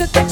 the